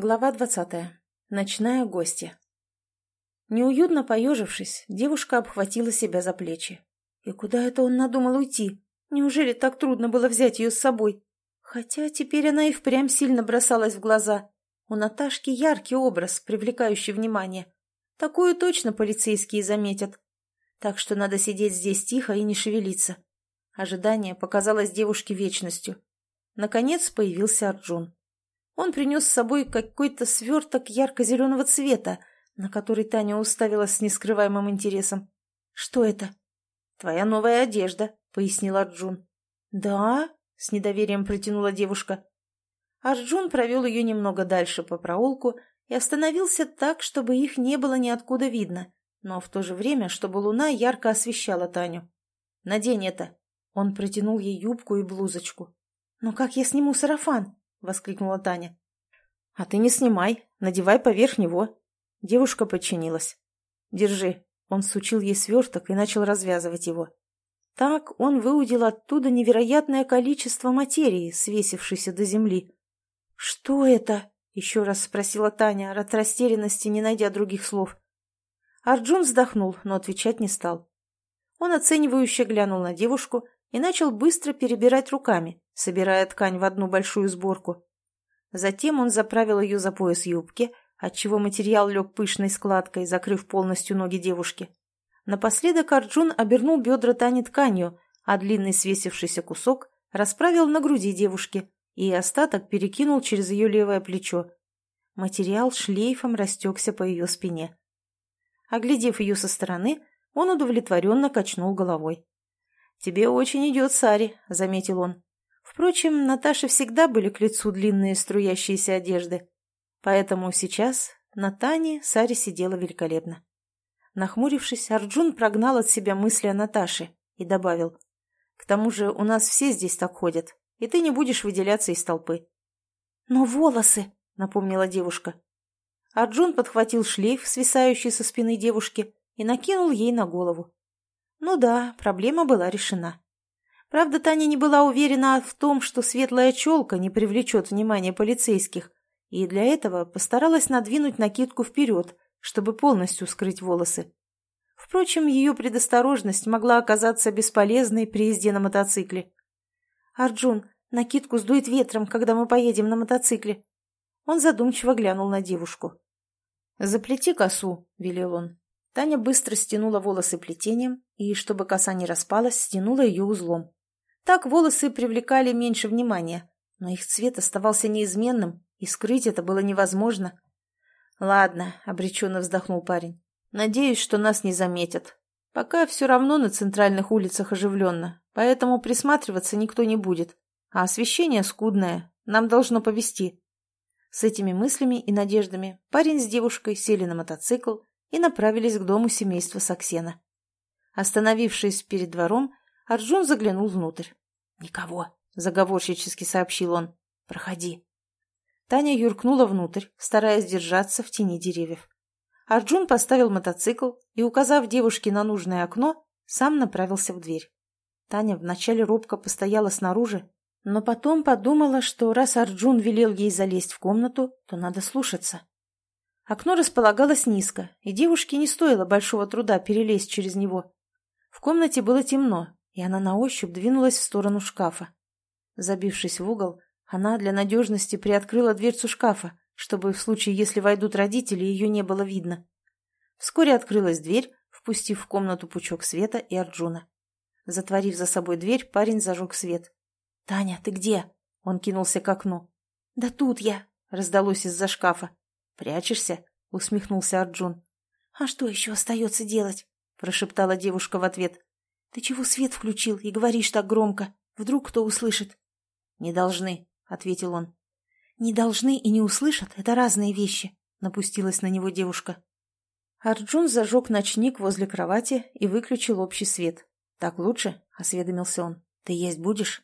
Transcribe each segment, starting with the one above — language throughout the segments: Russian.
Глава двадцатая. Ночная гостья. Неуютно поежившись, девушка обхватила себя за плечи. И куда это он надумал уйти? Неужели так трудно было взять ее с собой? Хотя теперь она и впрямь сильно бросалась в глаза. У Наташки яркий образ, привлекающий внимание. Такую точно полицейские заметят. Так что надо сидеть здесь тихо и не шевелиться. Ожидание показалось девушке вечностью. Наконец появился Арджун. Он принес с собой какой-то сверток ярко-зеленого цвета, на который Таня уставилась с нескрываемым интересом. «Что это?» «Твоя новая одежда», — пояснил Арджун. «Да?» — с недоверием протянула девушка. Арджун провел ее немного дальше по проулку и остановился так, чтобы их не было ниоткуда видно, но в то же время, чтобы луна ярко освещала Таню. «Надень это!» Он протянул ей юбку и блузочку. «Но как я сниму сарафан?» — воскликнула Таня. «А ты не снимай, надевай поверх него». Девушка подчинилась. «Держи». Он сучил ей сверток и начал развязывать его. Так он выудил оттуда невероятное количество материи, свесившейся до земли. «Что это?» — еще раз спросила Таня, от растерянности не найдя других слов. Арджун вздохнул, но отвечать не стал. Он оценивающе глянул на девушку и начал быстро перебирать руками, собирая ткань в одну большую сборку. Затем он заправил ее за пояс юбки, отчего материал лег пышной складкой, закрыв полностью ноги девушки. Напоследок Арджун обернул бедра Тани тканью, а длинный свесившийся кусок расправил на груди девушки и остаток перекинул через ее левое плечо. Материал шлейфом растекся по ее спине. Оглядев ее со стороны, он удовлетворенно качнул головой. «Тебе очень идет сари», — заметил он. Впрочем, Наташе всегда были к лицу длинные струящиеся одежды. Поэтому сейчас на Тане Саре сидела великолепно. Нахмурившись, Арджун прогнал от себя мысли о Наташе и добавил. «К тому же у нас все здесь так ходят, и ты не будешь выделяться из толпы». «Но волосы!» — напомнила девушка. Арджун подхватил шлейф, свисающий со спины девушки, и накинул ей на голову. Ну да, проблема была решена. Правда, Таня не была уверена в том, что светлая челка не привлечет внимание полицейских, и для этого постаралась надвинуть накидку вперед, чтобы полностью скрыть волосы. Впрочем, ее предосторожность могла оказаться бесполезной при езде на мотоцикле. «Арджун, накидку сдует ветром, когда мы поедем на мотоцикле». Он задумчиво глянул на девушку. «Заплети косу», — велел он. Таня быстро стянула волосы плетением и, чтобы коса не распалась, стянула ее узлом. Так волосы привлекали меньше внимания, но их цвет оставался неизменным, и скрыть это было невозможно. «Ладно», — обреченно вздохнул парень. «Надеюсь, что нас не заметят. Пока все равно на центральных улицах оживленно, поэтому присматриваться никто не будет. А освещение скудное, нам должно повезти». С этими мыслями и надеждами парень с девушкой сели на мотоцикл и направились к дому семейства Саксена. Остановившись перед двором, Арджун заглянул внутрь. «Никого», — заговорщически сообщил он. «Проходи». Таня юркнула внутрь, стараясь держаться в тени деревьев. Арджун поставил мотоцикл и, указав девушке на нужное окно, сам направился в дверь. Таня вначале робко постояла снаружи, но потом подумала, что раз Арджун велел ей залезть в комнату, то надо слушаться. Окно располагалось низко, и девушке не стоило большого труда перелезть через него. В комнате было темно, и она на ощупь двинулась в сторону шкафа. Забившись в угол, она для надежности приоткрыла дверцу шкафа, чтобы в случае, если войдут родители, ее не было видно. Вскоре открылась дверь, впустив в комнату пучок света и Арджуна. Затворив за собой дверь, парень зажег свет. «Таня, ты где?» Он кинулся к окну. «Да тут я!» — раздалось из-за шкафа. «Прячешься?» — усмехнулся Арджун. «А что еще остается делать?» — прошептала девушка в ответ. «Ты чего свет включил и говоришь так громко? Вдруг кто услышит?» «Не должны», — ответил он. «Не должны и не услышат — это разные вещи», — напустилась на него девушка. Арджун зажег ночник возле кровати и выключил общий свет. «Так лучше?» — осведомился он. «Ты есть будешь?»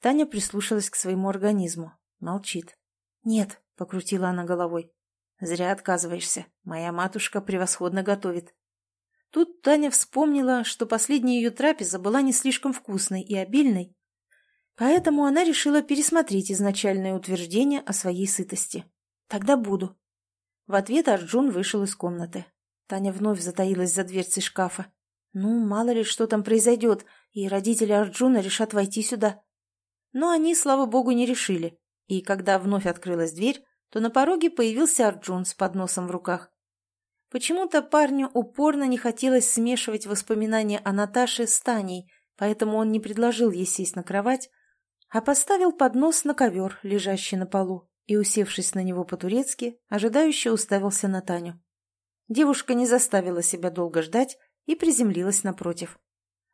Таня прислушалась к своему организму. Молчит. «Нет», — покрутила она головой. «Зря отказываешься. Моя матушка превосходно готовит. Тут Таня вспомнила, что последняя ее трапеза была не слишком вкусной и обильной, поэтому она решила пересмотреть изначальное утверждение о своей сытости. Тогда буду. В ответ Арджун вышел из комнаты. Таня вновь затаилась за дверцей шкафа. Ну, мало ли, что там произойдет, и родители Арджуна решат войти сюда. Но они, слава богу, не решили. И когда вновь открылась дверь, то на пороге появился Арджун с подносом в руках. Почему-то парню упорно не хотелось смешивать воспоминания о Наташе с Таней, поэтому он не предложил ей сесть на кровать, а поставил поднос на ковер, лежащий на полу, и, усевшись на него по-турецки, ожидающе уставился на Таню. Девушка не заставила себя долго ждать и приземлилась напротив.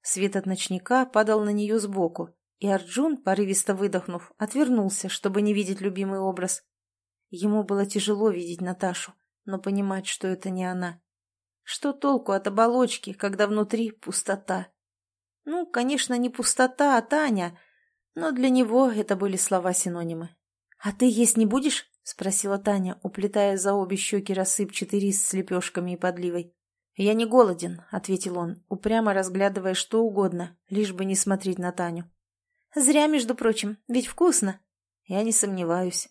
Свет от ночника падал на нее сбоку, и Арджун, порывисто выдохнув, отвернулся, чтобы не видеть любимый образ. Ему было тяжело видеть Наташу, но понимать, что это не она. Что толку от оболочки, когда внутри пустота? Ну, конечно, не пустота, а Таня, но для него это были слова-синонимы. «А ты есть не будешь?» — спросила Таня, уплетая за обе щеки рассыпчатый рис с лепешками и подливой. «Я не голоден», — ответил он, упрямо разглядывая что угодно, лишь бы не смотреть на Таню. «Зря, между прочим, ведь вкусно». «Я не сомневаюсь».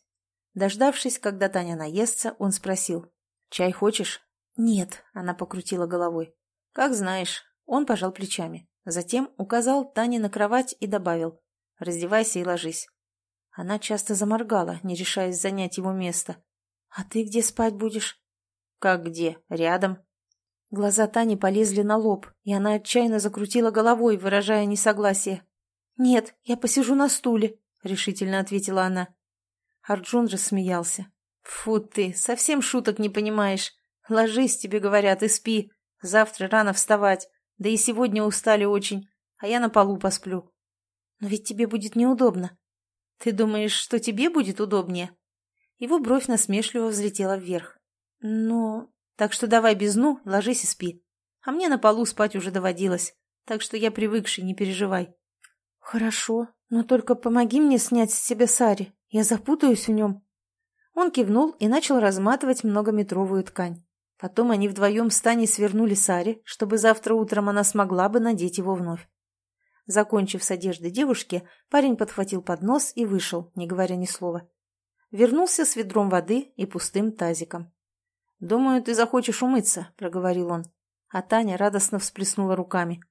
Дождавшись, когда Таня наестся, он спросил. «Чай хочешь?» «Нет», — она покрутила головой. «Как знаешь». Он пожал плечами. Затем указал Тане на кровать и добавил. «Раздевайся и ложись». Она часто заморгала, не решаясь занять его место. «А ты где спать будешь?» «Как где? Рядом». Глаза Тани полезли на лоб, и она отчаянно закрутила головой, выражая несогласие. «Нет, я посижу на стуле», — решительно ответила она. Арджун рассмеялся. «Фу ты, совсем шуток не понимаешь. Ложись, тебе говорят, и спи. Завтра рано вставать. Да и сегодня устали очень, а я на полу посплю». «Но ведь тебе будет неудобно». «Ты думаешь, что тебе будет удобнее?» Его бровь насмешливо взлетела вверх. «Но так что давай без «ну», ложись и спи. А мне на полу спать уже доводилось, так что я привыкший, не переживай. Хорошо, но только помоги мне снять с себя сари, я запутаюсь в нем. Он кивнул и начал разматывать многометровую ткань. Потом они вдвоем с Таней свернули сари, чтобы завтра утром она смогла бы надеть его вновь. Закончив с одеждой девушки, парень подхватил поднос и вышел, не говоря ни слова. Вернулся с ведром воды и пустым тазиком. «Думаю, ты захочешь умыться», — проговорил он. А Таня радостно всплеснула руками.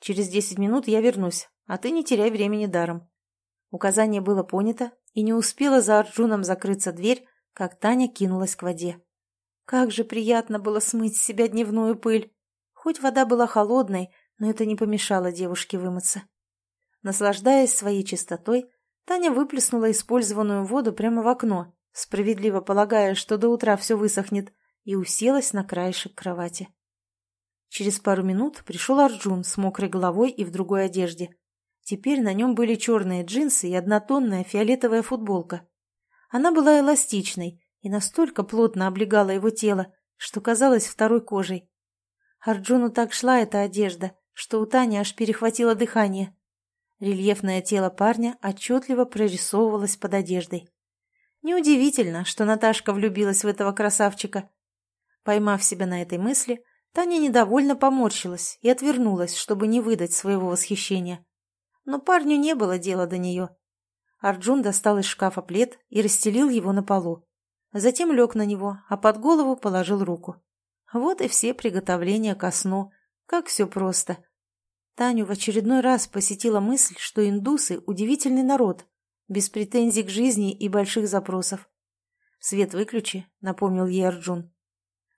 «Через десять минут я вернусь, а ты не теряй времени даром». Указание было понято, и не успела за Арджуном закрыться дверь, как Таня кинулась к воде. Как же приятно было смыть с себя дневную пыль. Хоть вода была холодной, но это не помешало девушке вымыться. Наслаждаясь своей чистотой, Таня выплеснула использованную воду прямо в окно, справедливо полагая, что до утра все высохнет, и уселась на краешек кровати. Через пару минут пришел Арджун с мокрой головой и в другой одежде. Теперь на нем были черные джинсы и однотонная фиолетовая футболка. Она была эластичной и настолько плотно облегала его тело, что казалась второй кожей. Арджуну так шла эта одежда, что у Тани аж перехватило дыхание. Рельефное тело парня отчетливо прорисовывалось под одеждой. Неудивительно, что Наташка влюбилась в этого красавчика. Поймав себя на этой мысли, Таня недовольно поморщилась и отвернулась, чтобы не выдать своего восхищения. Но парню не было дела до нее. Арджун достал из шкафа плед и расстелил его на полу. Затем лег на него, а под голову положил руку. Вот и все приготовления ко сну. Как все просто. Таню в очередной раз посетила мысль, что индусы – удивительный народ, без претензий к жизни и больших запросов. «Свет выключи», — напомнил ей Арджун.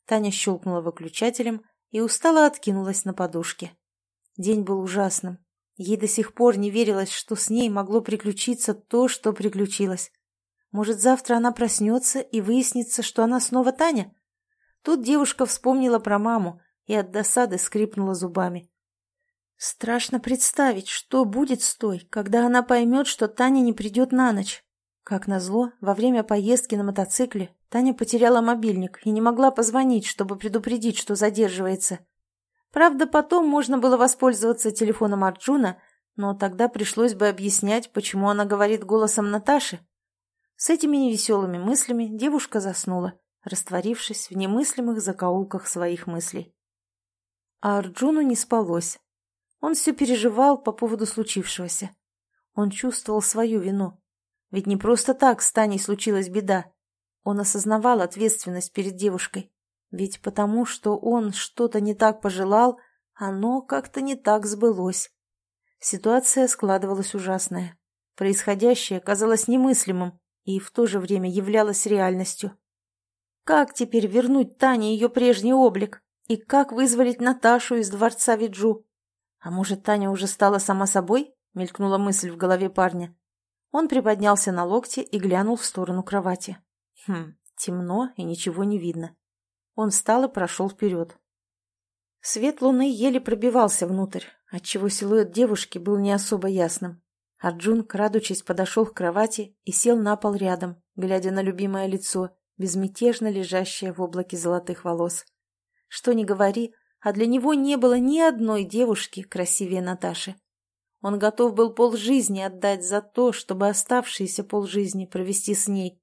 Таня щелкнула выключателем и устало откинулась на подушке. День был ужасным. Ей до сих пор не верилось, что с ней могло приключиться то, что приключилось. Может, завтра она проснется и выяснится, что она снова Таня? Тут девушка вспомнила про маму и от досады скрипнула зубами. Страшно представить, что будет с той, когда она поймет, что Таня не придет на ночь. Как назло, во время поездки на мотоцикле Таня потеряла мобильник и не могла позвонить, чтобы предупредить, что задерживается. Правда, потом можно было воспользоваться телефоном Арджуна, но тогда пришлось бы объяснять, почему она говорит голосом Наташи. С этими невеселыми мыслями девушка заснула, растворившись в немыслимых закоулках своих мыслей. А Арджуну не спалось. Он все переживал по поводу случившегося. Он чувствовал свою вину. Ведь не просто так с Таней случилась беда. Он осознавал ответственность перед девушкой. Ведь потому, что он что-то не так пожелал, оно как-то не так сбылось. Ситуация складывалась ужасная. Происходящее казалось немыслимым и в то же время являлось реальностью. Как теперь вернуть Тане ее прежний облик? И как вызволить Наташу из дворца Виджу? А может, Таня уже стала сама собой? Мелькнула мысль в голове парня. Он приподнялся на локте и глянул в сторону кровати. Хм, темно и ничего не видно. Он встал и прошел вперед. Свет луны еле пробивался внутрь, отчего силуэт девушки был не особо ясным. Арджун, крадучись, подошел к кровати и сел на пол рядом, глядя на любимое лицо, безмятежно лежащее в облаке золотых волос. Что ни говори, а для него не было ни одной девушки красивее Наташи. Он готов был полжизни отдать за то, чтобы оставшиеся полжизни провести с ней.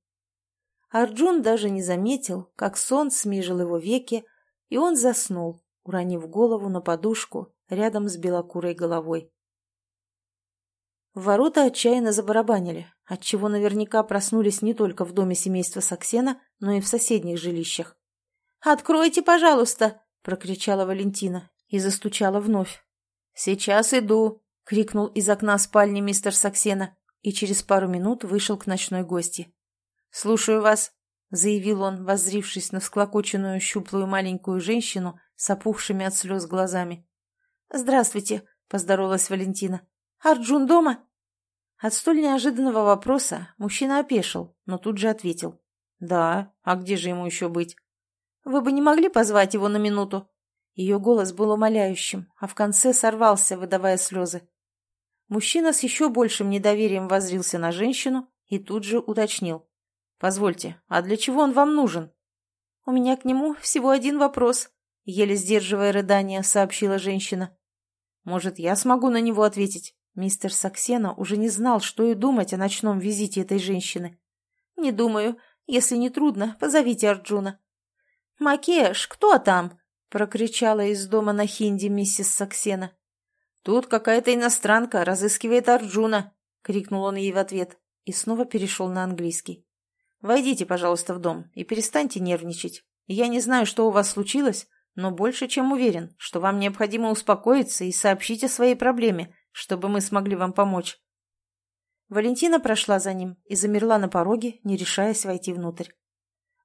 Арджун даже не заметил, как сон смежил его веки, и он заснул, уронив голову на подушку рядом с белокурой головой. Ворота отчаянно забарабанили, отчего наверняка проснулись не только в доме семейства Саксена, но и в соседних жилищах. «Откройте, пожалуйста!» — прокричала Валентина и застучала вновь. «Сейчас иду!» — крикнул из окна спальни мистер Саксена и через пару минут вышел к ночной гости. «Слушаю вас», — заявил он, воззрившись на всклокоченную щуплую маленькую женщину с опухшими от слез глазами. «Здравствуйте», — поздоровалась Валентина. «Арджун дома?» От столь неожиданного вопроса мужчина опешил, но тут же ответил. «Да, а где же ему еще быть?» Вы бы не могли позвать его на минуту?» Ее голос был умоляющим, а в конце сорвался, выдавая слезы. Мужчина с еще большим недоверием возрился на женщину и тут же уточнил. «Позвольте, а для чего он вам нужен?» «У меня к нему всего один вопрос», — еле сдерживая рыдание, сообщила женщина. «Может, я смогу на него ответить?» Мистер Саксена уже не знал, что и думать о ночном визите этой женщины. «Не думаю. Если не трудно, позовите Арджуна». «Макеш, кто там?» — прокричала из дома на хинди миссис Саксена. «Тут какая-то иностранка разыскивает Арджуна», — крикнул он ей в ответ и снова перешел на английский. «Войдите, пожалуйста, в дом и перестаньте нервничать. Я не знаю, что у вас случилось, но больше чем уверен, что вам необходимо успокоиться и сообщить о своей проблеме, чтобы мы смогли вам помочь». Валентина прошла за ним и замерла на пороге, не решаясь войти внутрь.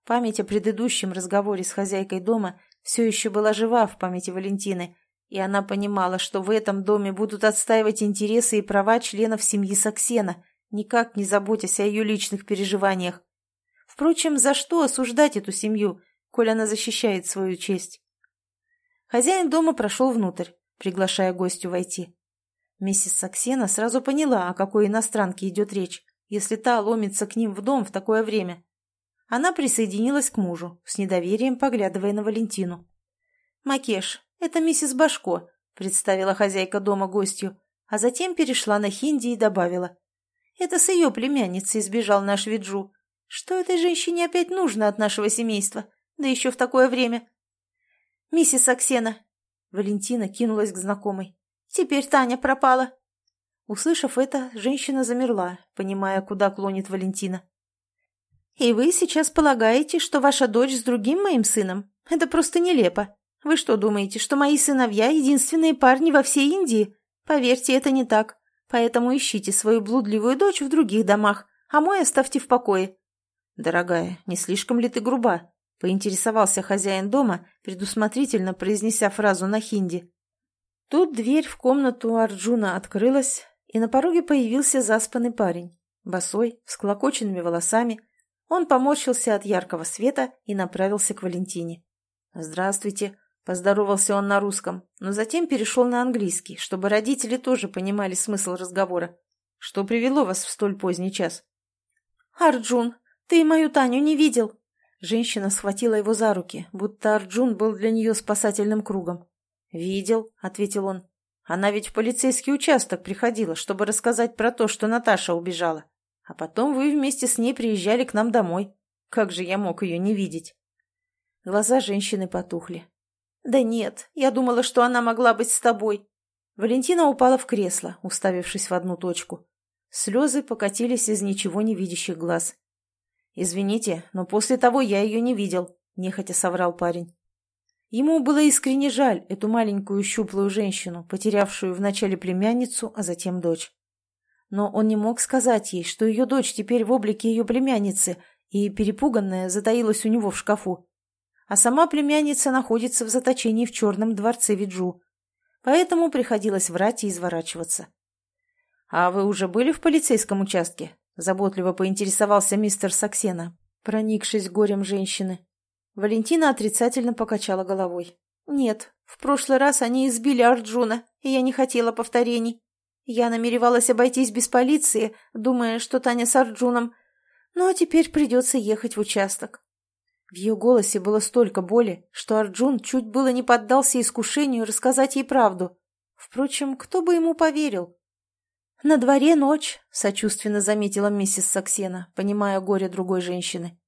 Память о предыдущем разговоре с хозяйкой дома все еще была жива в памяти Валентины, и она понимала, что в этом доме будут отстаивать интересы и права членов семьи Саксена, никак не заботясь о ее личных переживаниях. Впрочем, за что осуждать эту семью, коль она защищает свою честь? Хозяин дома прошел внутрь, приглашая гостю войти. Миссис Саксена сразу поняла, о какой иностранке идет речь, если та ломится к ним в дом в такое время. Она присоединилась к мужу, с недоверием поглядывая на Валентину. «Макеш, это миссис Башко», — представила хозяйка дома гостью, а затем перешла на хинди и добавила. «Это с ее племянницей сбежал наш Виджу. Что этой женщине опять нужно от нашего семейства? Да еще в такое время». «Миссис Аксена», — Валентина кинулась к знакомой. «Теперь Таня пропала». Услышав это, женщина замерла, понимая, куда клонит Валентина. «И вы сейчас полагаете, что ваша дочь с другим моим сыном? Это просто нелепо. Вы что думаете, что мои сыновья — единственные парни во всей Индии? Поверьте, это не так. Поэтому ищите свою блудливую дочь в других домах, а мой оставьте в покое». «Дорогая, не слишком ли ты груба?» — поинтересовался хозяин дома, предусмотрительно произнеся фразу на хинди. Тут дверь в комнату Арджуна открылась, и на пороге появился заспанный парень, босой, с клокоченными волосами, он поморщился от яркого света и направился к Валентине. «Здравствуйте», — поздоровался он на русском, но затем перешел на английский, чтобы родители тоже понимали смысл разговора. «Что привело вас в столь поздний час?» «Арджун, ты мою Таню не видел?» Женщина схватила его за руки, будто Арджун был для нее спасательным кругом. «Видел», — ответил он. «Она ведь в полицейский участок приходила, чтобы рассказать про то, что Наташа убежала. А потом вы вместе с ней приезжали к нам домой. Как же я мог ее не видеть?» Глаза женщины потухли. «Да нет, я думала, что она могла быть с тобой». Валентина упала в кресло, уставившись в одну точку. Слезы покатились из ничего не видящих глаз. «Извините, но после того я ее не видел», — нехотя соврал парень. Ему было искренне жаль эту маленькую щуплую женщину, потерявшую вначале племянницу, а затем дочь. Но он не мог сказать ей, что ее дочь теперь в облике ее племянницы, и, перепуганная, затаилась у него в шкафу. А сама племянница находится в заточении в черном дворце Виджу. Поэтому приходилось врать и изворачиваться. «А вы уже были в полицейском участке?» Заботливо поинтересовался мистер Саксена, проникшись горем женщины. Валентина отрицательно покачала головой. «Нет, в прошлый раз они избили Арджуна, и я не хотела повторений. Я намеревалась обойтись без полиции, думая, что Таня с Арджуном, но теперь придется ехать в участок». В ее голосе было столько боли, что Арджун чуть было не поддался искушению рассказать ей правду. Впрочем, кто бы ему поверил? «На дворе ночь», — сочувственно заметила миссис Саксена, понимая горе другой женщины.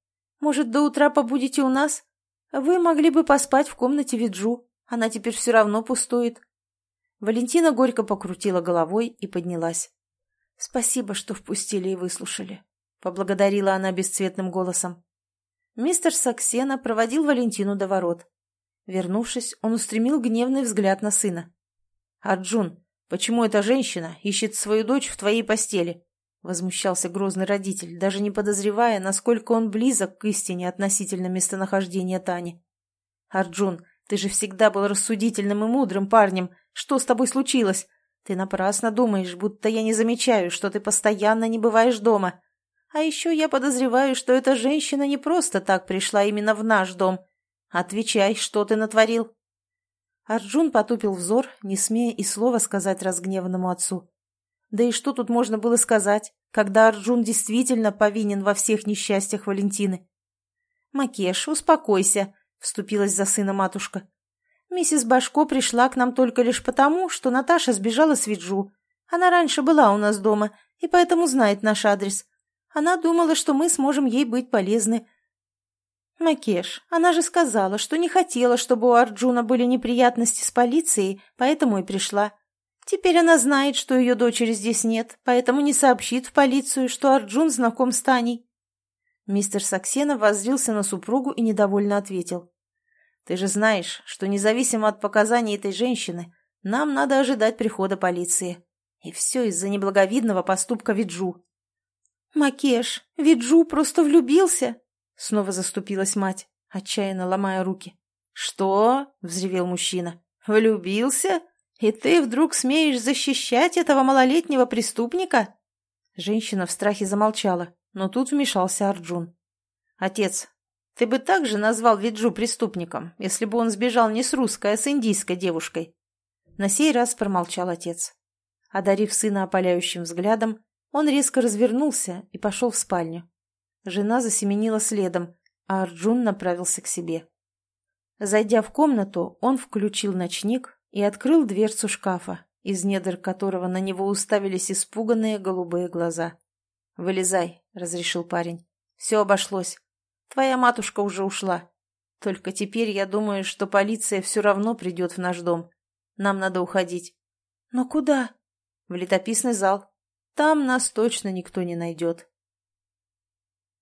«Может, до утра побудете у нас? Вы могли бы поспать в комнате Виджу. Она теперь все равно пустует». Валентина горько покрутила головой и поднялась. «Спасибо, что впустили и выслушали», — поблагодарила она бесцветным голосом. Мистер Саксена проводил Валентину до ворот. Вернувшись, он устремил гневный взгляд на сына. «Арджун, Почему эта женщина ищет свою дочь в твоей постели?» Возмущался грозный родитель, даже не подозревая, насколько он близок к истине относительно местонахождения Тани. «Арджун, ты же всегда был рассудительным и мудрым парнем. Что с тобой случилось? Ты напрасно думаешь, будто я не замечаю, что ты постоянно не бываешь дома. А еще я подозреваю, что эта женщина не просто так пришла именно в наш дом. Отвечай, что ты натворил?» Арджун потупил взор, не смея и слова сказать разгневанному отцу. Да и что тут можно было сказать, когда Арджун действительно повинен во всех несчастьях Валентины? «Макеш, успокойся», — вступилась за сына матушка. «Миссис Башко пришла к нам только лишь потому, что Наташа сбежала с Виджу. Она раньше была у нас дома и поэтому знает наш адрес. Она думала, что мы сможем ей быть полезны, «Макеш, она же сказала, что не хотела, чтобы у Арджуна были неприятности с полицией, поэтому и пришла. Теперь она знает, что ее дочери здесь нет, поэтому не сообщит в полицию, что Арджун знаком с Таней». Мистер Саксена воззрился на супругу и недовольно ответил. «Ты же знаешь, что независимо от показаний этой женщины, нам надо ожидать прихода полиции. И все из-за неблаговидного поступка Виджу». «Макеш, Виджу просто влюбился!» Снова заступилась мать, отчаянно ломая руки. «Что?» — взревел мужчина. «Влюбился? И ты вдруг смеешь защищать этого малолетнего преступника?» Женщина в страхе замолчала, но тут вмешался Арджун. «Отец, ты бы также назвал Виджу преступником, если бы он сбежал не с русской, а с индийской девушкой?» На сей раз промолчал отец. Одарив сына опаляющим взглядом, он резко развернулся и пошел в спальню. Жена засеменила следом, а Арджун направился к себе. Зайдя в комнату, он включил ночник и открыл дверцу шкафа, из недр которого на него уставились испуганные голубые глаза. «Вылезай», — разрешил парень. «Все обошлось. Твоя матушка уже ушла. Только теперь я думаю, что полиция все равно придет в наш дом. Нам надо уходить». «Но куда?» «В летописный зал. Там нас точно никто не найдет».